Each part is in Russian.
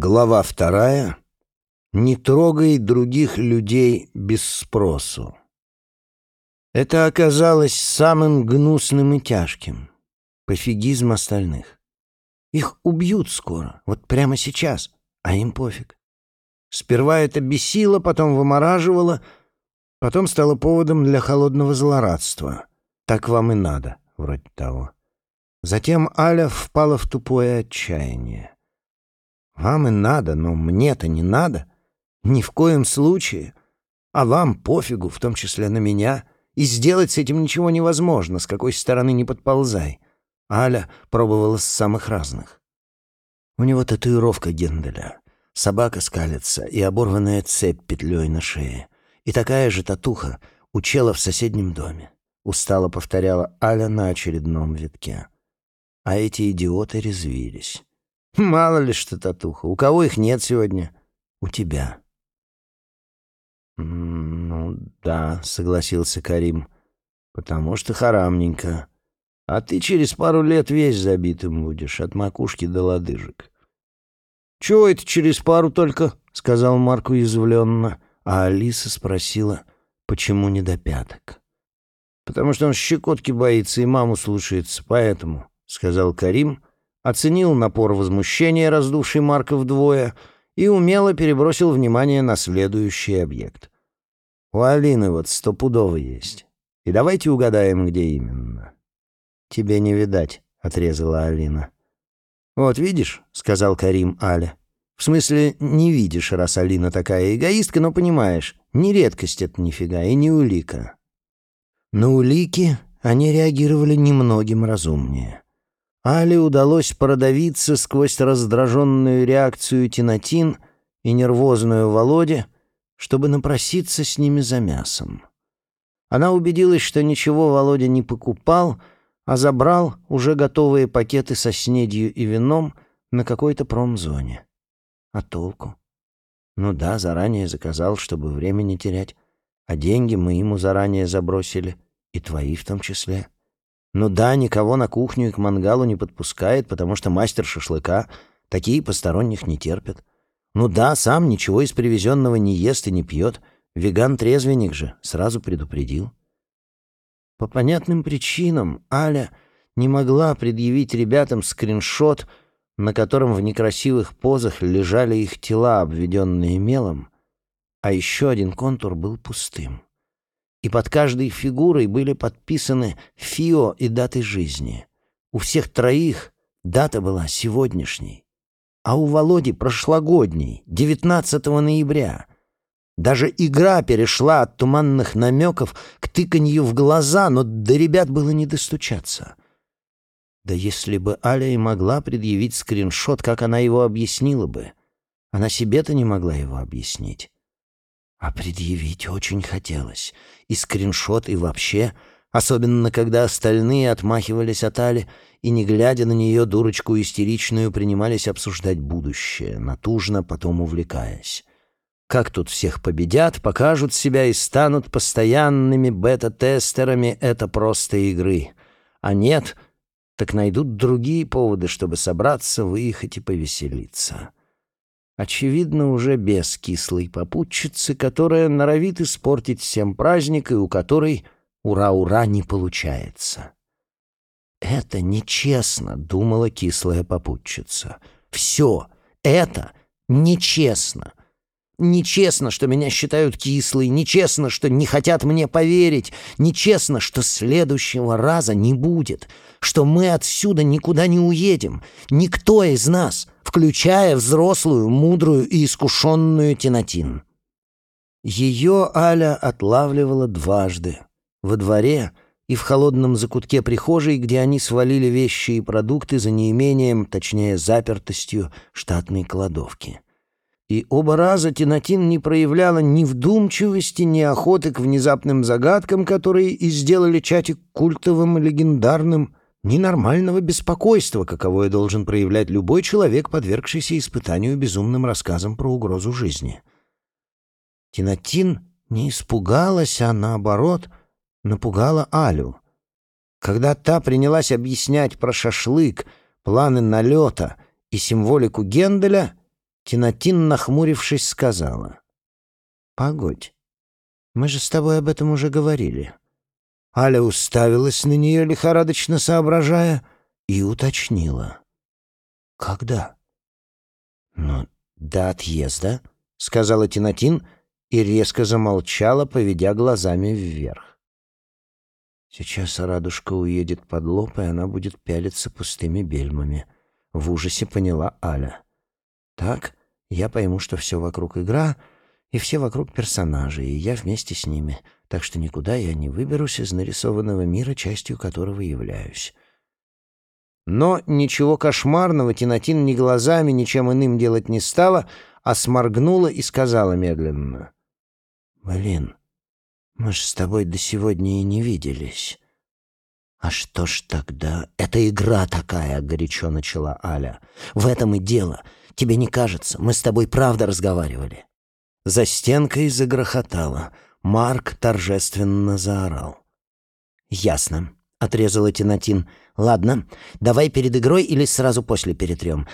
Глава вторая. Не трогай других людей без спросу. Это оказалось самым гнусным и тяжким. Пофигизм остальных. Их убьют скоро, вот прямо сейчас, а им пофиг. Сперва это бесило, потом вымораживало, потом стало поводом для холодного злорадства. Так вам и надо, вроде того. Затем Аля впала в тупое отчаяние. Вам и надо, но мне-то не надо. Ни в коем случае. А вам пофигу, в том числе на меня. И сделать с этим ничего невозможно, с какой стороны не подползай. Аля пробовала с самых разных. У него татуировка Генделя. Собака скалится и оборванная цепь петлей на шее. И такая же татуха у чела в соседнем доме. Устало повторяла Аля на очередном витке. А эти идиоты резвились. Мало ли что татуха. У кого их нет сегодня? У тебя. «Ну да», — согласился Карим, — «потому что харамненько. А ты через пару лет весь забитым будешь, от макушки до лодыжек». «Чего это через пару только?» — сказал Марк уязвленно, а Алиса спросила, почему не до пяток. «Потому что он щекотки боится и маму слушается, поэтому», — сказал Карим, оценил напор возмущения, раздувший Марка вдвое, и умело перебросил внимание на следующий объект. «У Алины вот стопудово есть. И давайте угадаем, где именно». «Тебе не видать», — отрезала Алина. «Вот видишь», — сказал Карим Аля. «В смысле, не видишь, раз Алина такая эгоистка, но понимаешь, не редкость это нифига и не улика». На улики они реагировали немногим разумнее. Але удалось продавиться сквозь раздраженную реакцию Тинатин и нервозную Володе, чтобы напроситься с ними за мясом. Она убедилась, что ничего Володя не покупал, а забрал уже готовые пакеты со снедью и вином на какой-то промзоне. А толку? Ну да, заранее заказал, чтобы время не терять, а деньги мы ему заранее забросили, и твои в том числе. Ну да, никого на кухню и к мангалу не подпускает, потому что мастер шашлыка такие посторонних не терпят. Ну да, сам ничего из привезенного не ест и не пьет. Веган-трезвенник же, сразу предупредил. По понятным причинам Аля не могла предъявить ребятам скриншот, на котором в некрасивых позах лежали их тела, обведенные мелом, а еще один контур был пустым и под каждой фигурой были подписаны ФИО и даты жизни. У всех троих дата была сегодняшней, а у Володи прошлогодней, 19 ноября. Даже игра перешла от туманных намеков к тыканью в глаза, но до ребят было не достучаться. Да если бы Аля и могла предъявить скриншот, как она его объяснила бы? Она себе-то не могла его объяснить. А предъявить очень хотелось. И скриншот, и вообще. Особенно, когда остальные отмахивались от Али и, не глядя на нее, дурочку истеричную, принимались обсуждать будущее, натужно потом увлекаясь. Как тут всех победят, покажут себя и станут постоянными бета-тестерами — это просто игры. А нет, так найдут другие поводы, чтобы собраться, выехать и повеселиться. Очевидно, уже без кислой попутчицы, которая норовит испортить всем праздник и у которой «ура-ура» не получается. «Это нечестно», — думала кислая попутчица. «Все, это нечестно. Нечестно, что меня считают кислой, нечестно, что не хотят мне поверить, нечестно, что следующего раза не будет, что мы отсюда никуда не уедем, никто из нас» включая взрослую, мудрую и искушенную Тинатин. Ее Аля отлавливала дважды. Во дворе и в холодном закутке прихожей, где они свалили вещи и продукты за неимением, точнее, запертостью штатной кладовки. И оба раза Тинатин не проявляла ни вдумчивости, ни охоты к внезапным загадкам, которые и сделали чатик культовым и легендарным, ненормального беспокойства, каковое должен проявлять любой человек, подвергшийся испытанию безумным рассказом про угрозу жизни. Тинатин не испугалась, а наоборот напугала Алю. Когда та принялась объяснять про шашлык, планы налета и символику Генделя, Тинатин, нахмурившись, сказала. «Погодь, мы же с тобой об этом уже говорили». Аля уставилась на нее, лихорадочно соображая, и уточнила. «Когда?» «Ну, до отъезда», — сказала Тинатин и резко замолчала, поведя глазами вверх. Сейчас Радушка уедет под лоб, и она будет пялиться пустыми бельмами. В ужасе поняла Аля. Так, я пойму, что все вокруг игра, и все вокруг персонажи, и я вместе с ними, так что никуда я не выберусь из нарисованного мира, частью которого являюсь. Но ничего кошмарного Тинатин ни глазами, ничем иным делать не стала, а сморгнула и сказала медленно. «Блин, мы ж с тобой до сегодня и не виделись». «А что ж тогда? Это игра такая», — горячо начала Аля. «В этом и дело. Тебе не кажется? Мы с тобой правда разговаривали». За стенкой загрохотало. Марк торжественно заорал. «Ясно», — отрезала Тинатин. «Ладно, давай перед игрой или сразу после перетрем.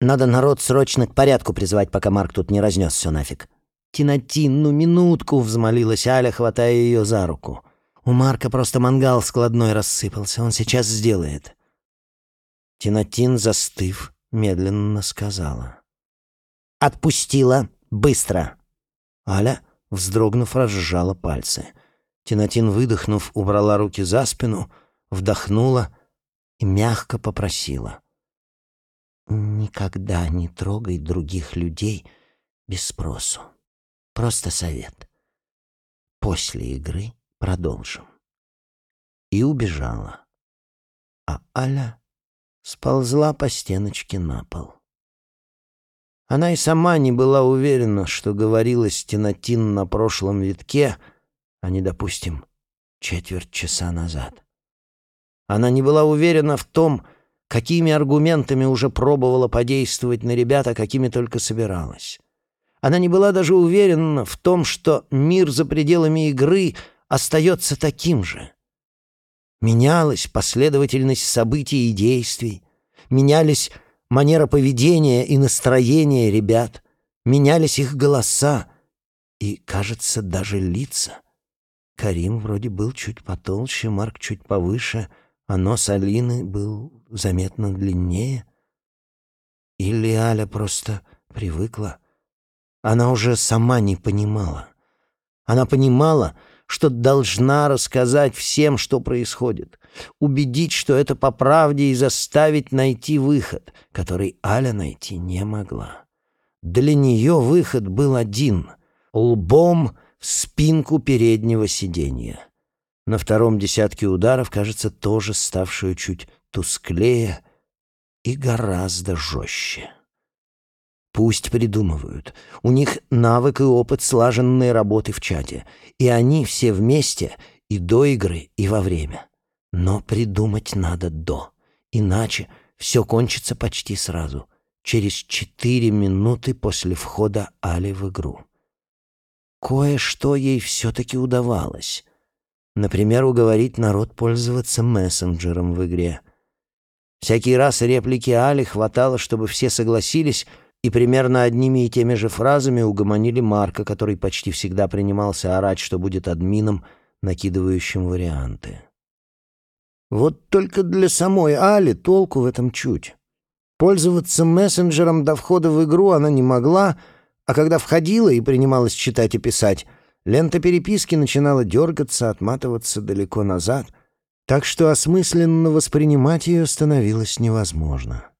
Надо народ срочно к порядку призвать, пока Марк тут не разнес все нафиг». «Тинатин, ну минутку!» — взмолилась Аля, хватая ее за руку. «У Марка просто мангал складной рассыпался, он сейчас сделает». Тинатин, застыв, медленно сказала. «Отпустила! Быстро!» Аля, вздрогнув, разжала пальцы. Тинатин, выдохнув, убрала руки за спину, вдохнула и мягко попросила. «Никогда не трогай других людей без спросу. Просто совет. После игры продолжим». И убежала. А Аля сползла по стеночке на пол. Она и сама не была уверена, что говорила Стенатин на прошлом витке, а не, допустим, четверть часа назад. Она не была уверена в том, какими аргументами уже пробовала подействовать на ребята, какими только собиралась. Она не была даже уверена в том, что мир за пределами игры остается таким же. Менялась последовательность событий и действий, менялись манера поведения и настроения ребят, менялись их голоса и, кажется, даже лица. Карим вроде был чуть потолще, Марк чуть повыше, а нос Алины был заметно длиннее. Или Аля просто привыкла. Она уже сама не понимала. Она понимала, что должна рассказать всем, что происходит, убедить, что это по правде и заставить найти выход, который Аля найти не могла. Для нее выход был один — лбом в спинку переднего сиденья. На втором десятке ударов, кажется, тоже ставшую чуть тусклее и гораздо жестче. Пусть придумывают. У них навык и опыт слаженной работы в чате. И они все вместе и до игры, и во время. Но придумать надо до. Иначе все кончится почти сразу. Через четыре минуты после входа Али в игру. Кое-что ей все-таки удавалось. Например, уговорить народ пользоваться мессенджером в игре. Всякий раз реплики Али хватало, чтобы все согласились — и примерно одними и теми же фразами угомонили Марка, который почти всегда принимался орать, что будет админом, накидывающим варианты. Вот только для самой Али толку в этом чуть. Пользоваться мессенджером до входа в игру она не могла, а когда входила и принималась читать и писать, лента переписки начинала дергаться, отматываться далеко назад, так что осмысленно воспринимать ее становилось невозможно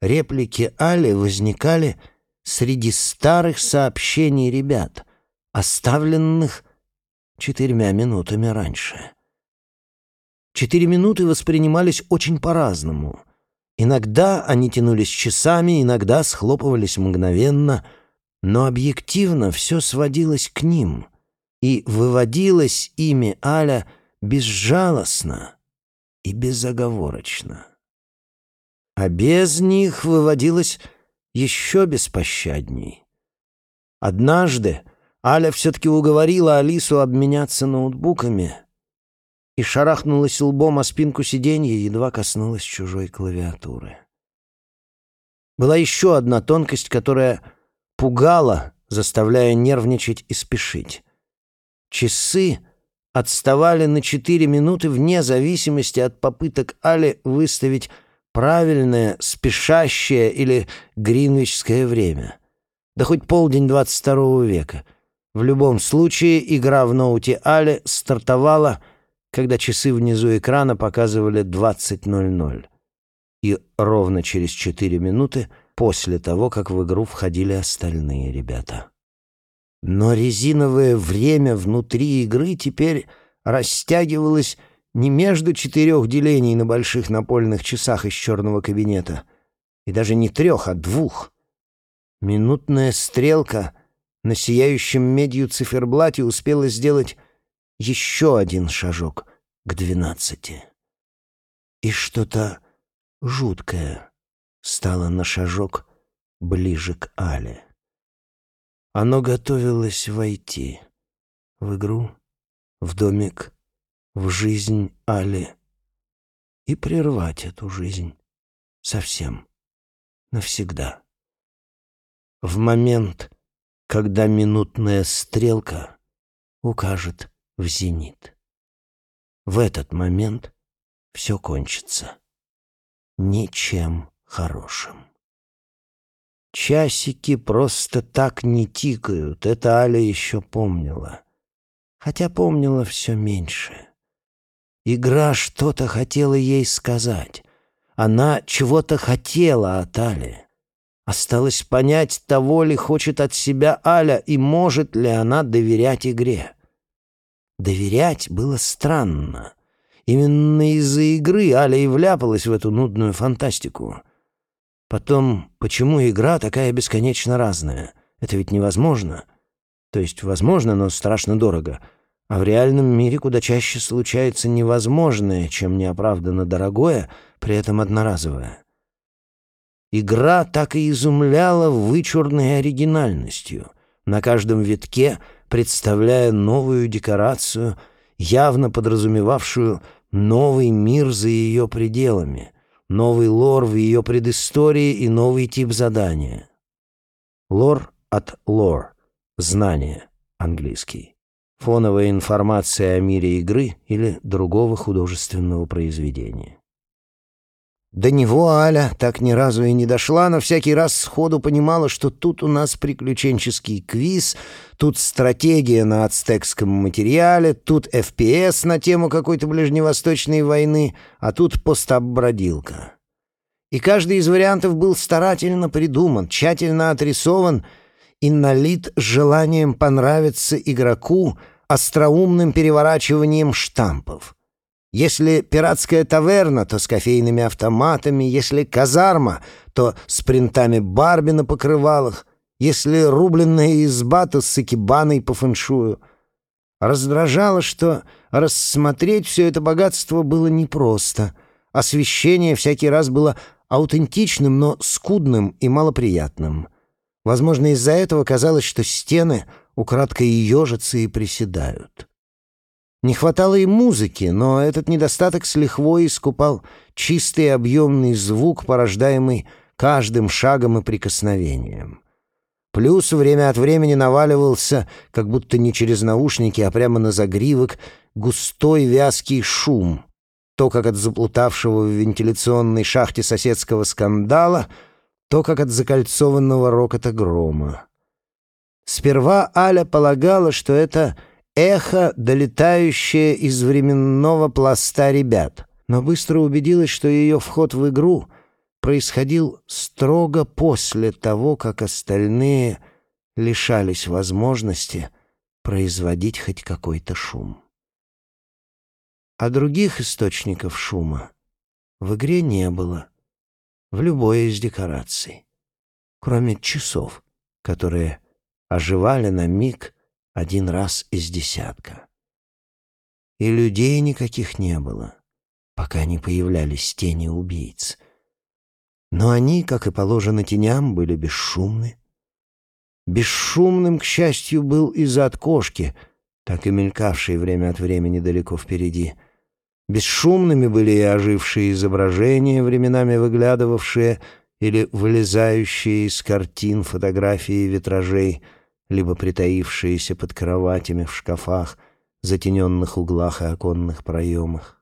реплики Али возникали среди старых сообщений ребят, оставленных четырьмя минутами раньше. Четыре минуты воспринимались очень по-разному. Иногда они тянулись часами, иногда схлопывались мгновенно, но объективно все сводилось к ним, и выводилось ими Аля безжалостно и безоговорочно а без них выводилось еще беспощадней. Однажды Аля все-таки уговорила Алису обменяться ноутбуками и шарахнулась лбом о спинку сиденья, едва коснулась чужой клавиатуры. Была еще одна тонкость, которая пугала, заставляя нервничать и спешить. Часы отставали на четыре минуты вне зависимости от попыток Али выставить правильное, спешащее или гринвичское время. Да хоть полдень 22 века. В любом случае, игра в ноуте Али стартовала, когда часы внизу экрана показывали 20.00. И ровно через четыре минуты после того, как в игру входили остальные ребята. Но резиновое время внутри игры теперь растягивалось не между четырех делений на больших напольных часах из черного кабинета, и даже не трех, а двух. Минутная стрелка на сияющем медью циферблате успела сделать еще один шажок к двенадцати. И что-то жуткое стало на шажок ближе к Але. Оно готовилось войти в игру, в домик, в жизнь Али и прервать эту жизнь совсем, навсегда. В момент, когда минутная стрелка укажет в зенит. В этот момент все кончится ничем хорошим. Часики просто так не тикают, это Аля еще помнила. Хотя помнила все меньше. Игра что-то хотела ей сказать. Она чего-то хотела от Али. Осталось понять, того ли хочет от себя Аля и может ли она доверять игре. Доверять было странно. Именно из-за игры Аля и вляпалась в эту нудную фантастику. Потом, почему игра такая бесконечно разная? Это ведь невозможно. То есть возможно, но страшно дорого. А в реальном мире куда чаще случается невозможное, чем неоправданно дорогое, при этом одноразовое. Игра так и изумляла вычурной оригинальностью, на каждом витке представляя новую декорацию, явно подразумевавшую новый мир за ее пределами — новый лор в ее предыстории и новый тип задания. Лор от лор, знание, английский. Фоновая информация о мире игры или другого художественного произведения. До него Аля так ни разу и не дошла, но всякий раз сходу понимала, что тут у нас приключенческий квиз, тут стратегия на ацтекском материале, тут FPS на тему какой-то ближневосточной войны, а тут постаб-бродилка. И каждый из вариантов был старательно придуман, тщательно отрисован и налит желанием понравиться игроку остроумным переворачиванием штампов — если пиратская таверна, то с кофейными автоматами, если казарма, то с принтами Барби на покрывалах, если рубленная изба, то с экибаной по фэншую. Раздражало, что рассмотреть все это богатство было непросто. Освещение всякий раз было аутентичным, но скудным и малоприятным. Возможно, из-за этого казалось, что стены украдкой ежатся и приседают. Не хватало и музыки, но этот недостаток с лихвой искупал чистый объемный звук, порождаемый каждым шагом и прикосновением. Плюс время от времени наваливался, как будто не через наушники, а прямо на загривок, густой вязкий шум. То, как от заплутавшего в вентиляционной шахте соседского скандала, то, как от закольцованного рокота грома. Сперва Аля полагала, что это эхо, долетающее из временного пласта ребят, но быстро убедилась, что ее вход в игру происходил строго после того, как остальные лишались возможности производить хоть какой-то шум. А других источников шума в игре не было, в любой из декораций, кроме часов, которые оживали на миг один раз из десятка. И людей никаких не было, пока не появлялись тени убийц. Но они, как и положено теням, были бесшумны. Бесшумным, к счастью, был и зад кошки, так и мелькавший время от времени далеко впереди. Бесшумными были и ожившие изображения, временами выглядывавшие или вылезающие из картин фотографии витражей, либо притаившиеся под кроватями в шкафах, затененных углах и оконных проемах.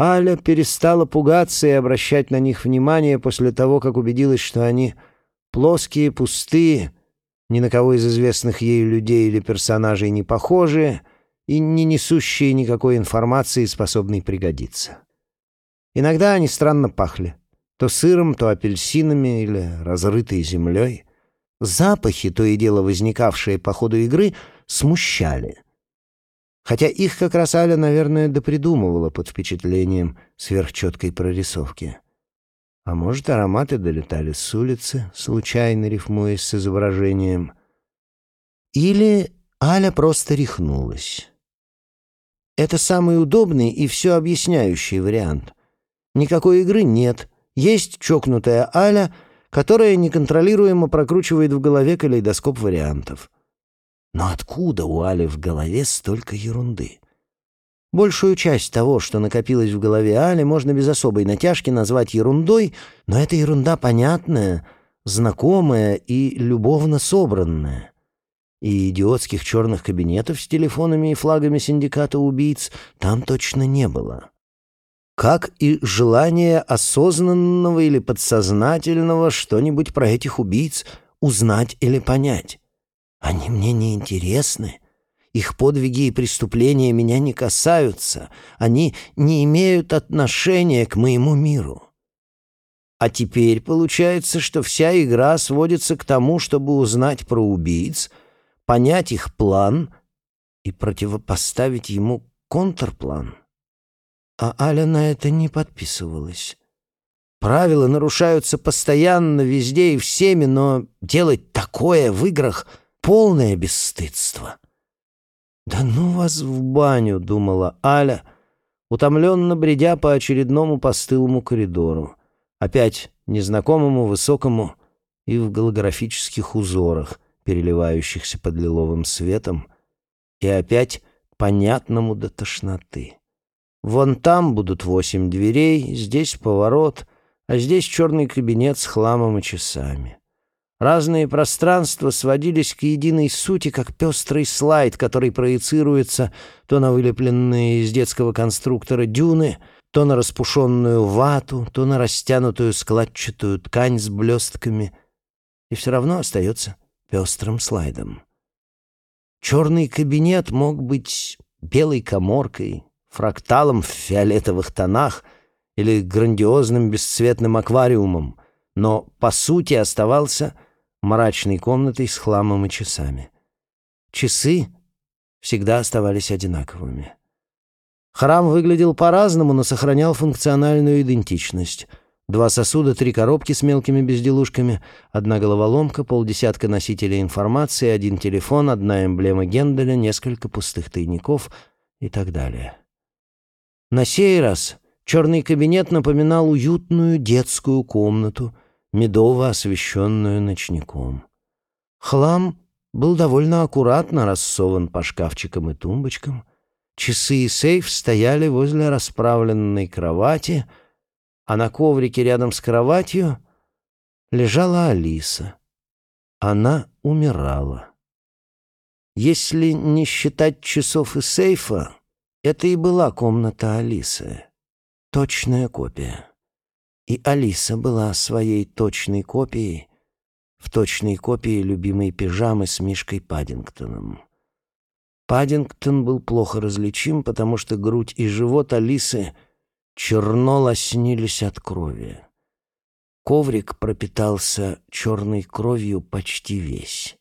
Аля перестала пугаться и обращать на них внимание после того, как убедилась, что они плоские, пустые, ни на кого из известных ей людей или персонажей не похожие и не несущие никакой информации, способной пригодиться. Иногда они странно пахли. То сыром, то апельсинами или разрытой землей. Запахи, то и дело возникавшие по ходу игры, смущали. Хотя их как раз Аля, наверное, допридумывала под впечатлением сверхчеткой прорисовки. А может, ароматы долетали с улицы, случайно рифмуясь с изображением. Или Аля просто рехнулась. Это самый удобный и все объясняющий вариант. Никакой игры нет. Есть чокнутая Аля, которая неконтролируемо прокручивает в голове калейдоскоп вариантов. Но откуда у Али в голове столько ерунды? Большую часть того, что накопилось в голове Али, можно без особой натяжки назвать ерундой, но эта ерунда понятная, знакомая и любовно собранная. И идиотских черных кабинетов с телефонами и флагами синдиката убийц там точно не было. Как и желание осознанного или подсознательного что-нибудь про этих убийц узнать или понять. Они мне не интересны. Их подвиги и преступления меня не касаются. Они не имеют отношения к моему миру. А теперь получается, что вся игра сводится к тому, чтобы узнать про убийц, понять их план и противопоставить ему контрплан. А Аля на это не подписывалась. Правила нарушаются постоянно, везде и всеми, но делать такое в играх — полное бесстыдство. «Да ну вас в баню», — думала Аля, утомленно бредя по очередному постылому коридору. Опять незнакомому, высокому и в голографических узорах, переливающихся под лиловым светом, и опять понятному до тошноты. Вон там будут восемь дверей, здесь поворот, а здесь черный кабинет с хламом и часами. Разные пространства сводились к единой сути, как пестрый слайд, который проецируется то на вылепленные из детского конструктора дюны, то на распушенную вату, то на растянутую складчатую ткань с блестками, и все равно остается пестрым слайдом. Черный кабинет мог быть белой коморкой, фракталом в фиолетовых тонах или грандиозным бесцветным аквариумом, но по сути оставался мрачной комнатой с хламом и часами. Часы всегда оставались одинаковыми. Храм выглядел по-разному, но сохранял функциональную идентичность. Два сосуда, три коробки с мелкими безделушками, одна головоломка, полдесятка носителей информации, один телефон, одна эмблема Генделя, несколько пустых тайников и так далее. На сей раз черный кабинет напоминал уютную детскую комнату, медово освещенную ночником. Хлам был довольно аккуратно рассован по шкафчикам и тумбочкам. Часы и сейф стояли возле расправленной кровати, а на коврике рядом с кроватью лежала Алиса. Она умирала. Если не считать часов и сейфа, это и была комната Алисы. Точная копия. И Алиса была своей точной копией, в точной копии любимой пижамы с Мишкой Паддингтоном. Паддингтон был плохо различим, потому что грудь и живот Алисы черно лоснились от крови. Коврик пропитался черной кровью почти весь.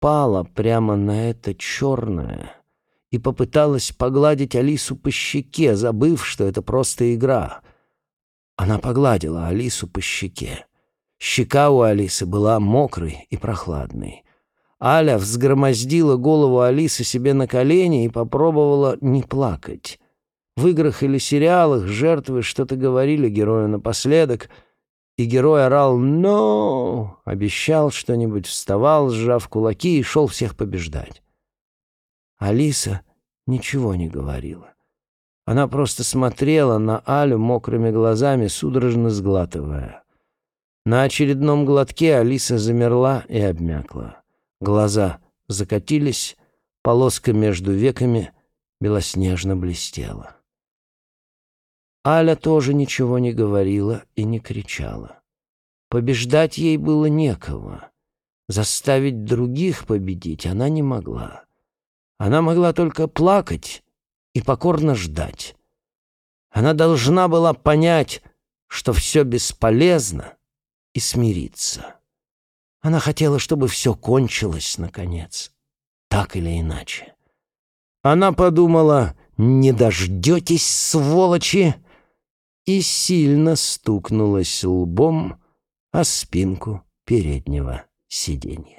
Пала прямо на это черное и попыталась погладить Алису по щеке, забыв, что это просто игра — она погладила Алису по щеке. Щека у Алисы была мокрой и прохладной. Аля взгромоздила голову Алисы себе на колени и попробовала не плакать. В играх или сериалах жертвы что-то говорили герою напоследок, и герой орал «Но!», обещал что-нибудь, вставал, сжав кулаки, и шел всех побеждать. Алиса ничего не говорила. Она просто смотрела на Алю мокрыми глазами, судорожно сглатывая. На очередном глотке Алиса замерла и обмякла. Глаза закатились, полоска между веками белоснежно блестела. Аля тоже ничего не говорила и не кричала. Побеждать ей было некого. Заставить других победить она не могла. Она могла только плакать и покорно ждать. Она должна была понять, что все бесполезно, и смириться. Она хотела, чтобы все кончилось, наконец, так или иначе. Она подумала, не дождетесь, сволочи, и сильно стукнулась лбом о спинку переднего сиденья.